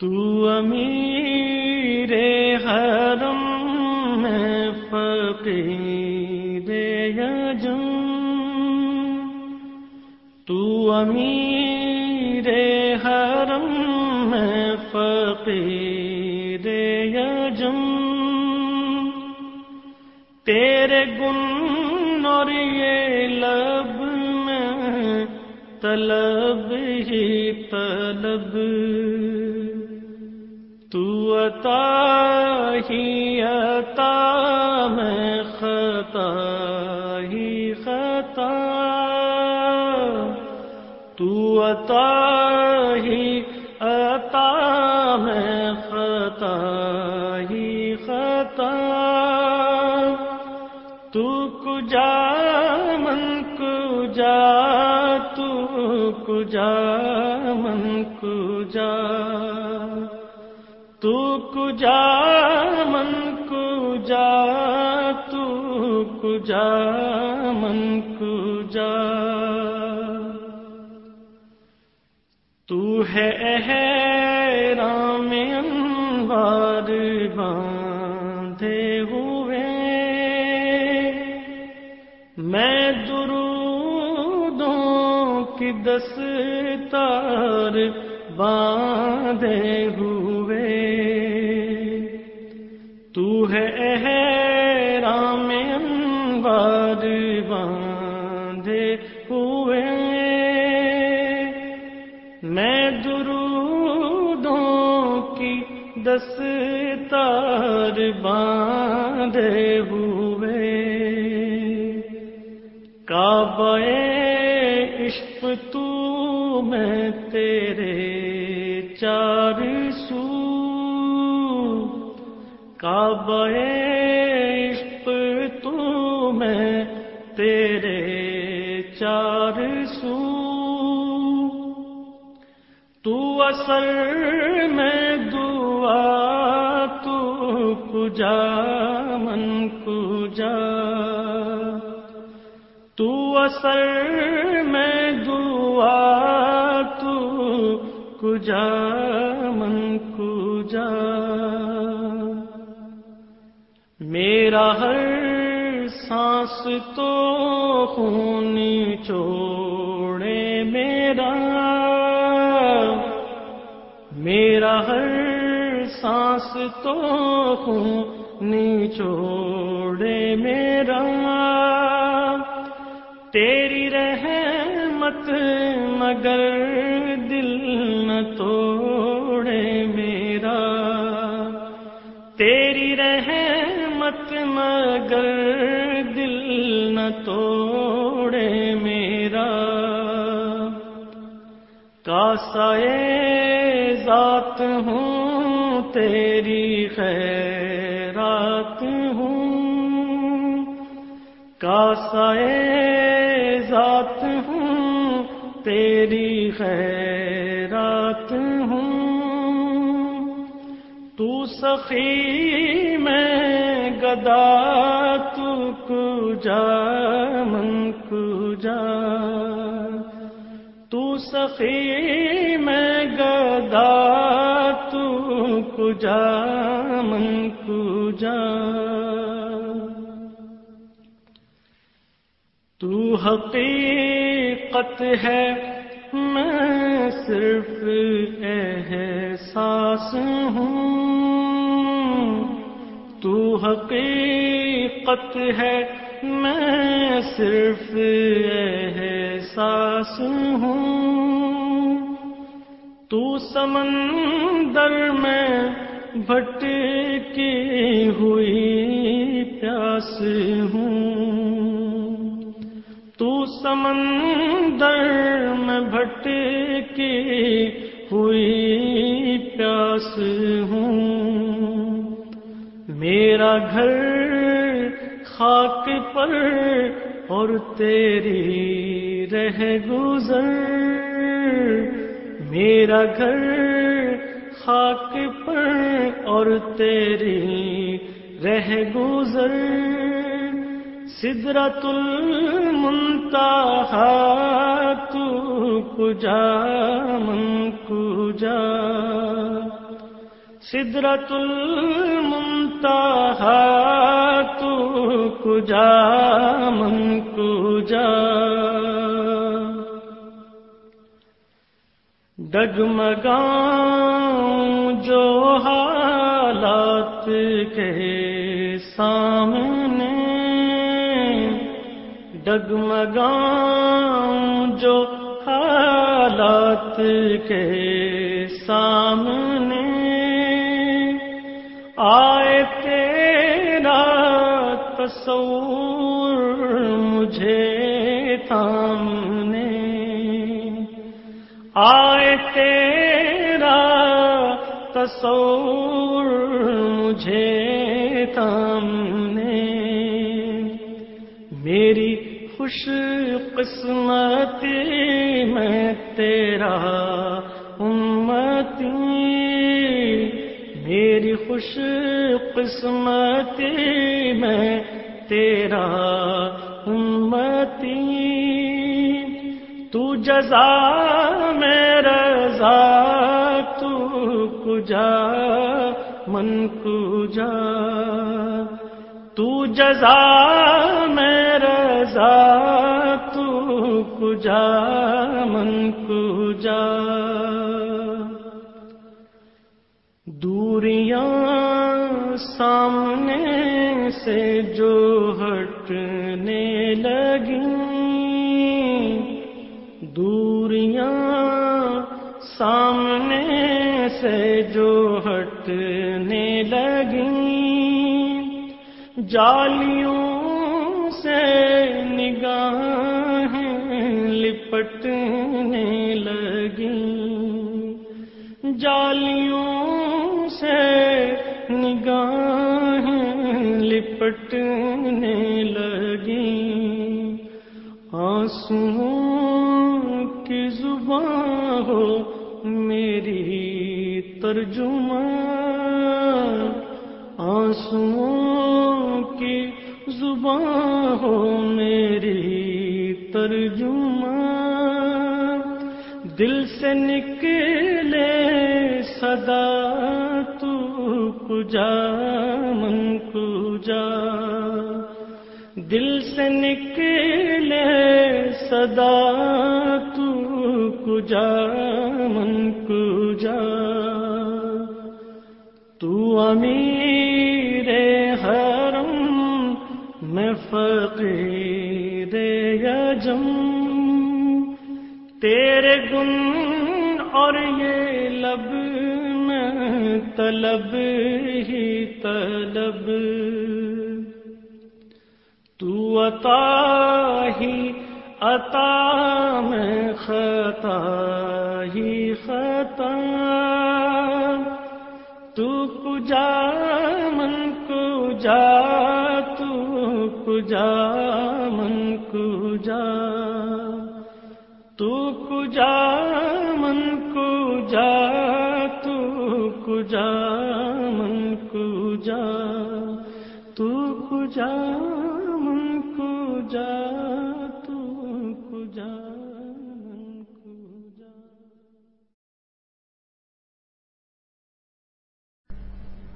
تو امیر حرم میں فقیر یجم۔ تو امیر حرم میں فقیر یجم۔ تیرے گن اور یہ لب میں طلب ہی طلب۔ تو عطا ہی عطا میں خطا ہی خطا تو عطا ہی عطا میں خطا ہی خطا تو کجا من کجا تو کجا من کجا من کجا تو کجا من کجا تو ہے احرام انوار باندھے ہوئے میں درودوں کی دستار باندھے ہوئے ہے احرام انوار باندھے ہوئے۔ میں درودوں کی دستار باندھے ہوئے۔ کعبہ عشق تو میں تیرے چار سو کعبہ عشق تو میں تیرے چار سو۔ تو اصل میں دعا تو کجا، من کجا۔ تو اصل میں دعا تو کجا، من کجا۔ میرا ہر سانس تو خون چوڑے میرا۔ میرا ہر سانس تو خون چوڑے میرا۔ تیری رحمت مگر دل نہ توڑے میرا۔ تیری رحمت مگر دل نہ توڑے میرا۔ کاسائے ذات ہوں، تیری خیرات ہوں۔ کاسائے ذات ہوں، تیری خیرات ہوں۔ تو سخی میں گدا تو من کجا تو سخی میں گدا تو من کجا تو حقیقت ہے، میں صرف احساس ہوں۔ تو حقیقت ہے، میں صرف احساس ہوں۔ تو سمندر میں بھٹکی ہوئی پیاس ہوں۔ تو سمندر میں بھٹکی ہوئی پیاس ہوں۔ میرا گھر خاک پر اور تیری رہ گزر میرا گھر خاک پر اور تیری رہ گزر سدرت المنتہا تو کجا من کجا سدرت المنتہا تو کجا من کجا۔ ڈگمگاؤں جو حالات کے سامنے، ڈگمگاؤں جو حالات کے سامنے۔ آئے تیرا تصور مجھے تھامنے آئے تیرا تصور مجھے تھامنے میری خوش قسمتی میں تیرا امتی۔ میری خوش قسمتی میں تیرا امتی، تو جزا میں رضا، تو کجا، من کجا، تو جزا میں رضا، تو کجا، من کجا۔ دوریاں سامنے سے جو ہٹنے لگی دوریاں سامنے سے جو ہٹنے لگی جالیوں سے نگاہیں لپٹنے کی زبان ہو میری ترجمہ آنسو کی زبان ہو میری ترجمہ دل سے نکلے صدا تو کجا من کجا دل سے نکلے صدا کجا من کجا۔ تو امیر حرم میں فقیر یجم۔ تیرے گن اور یہ لب میں طلب ہی طلب۔ تو عطا ہی عطا میں خطا ہی خطا۔ تو کجا من کجا، تو کجا من کجا۔ تو کجا من کجا، تو کجا من کجا۔ تو کجا من کجا۔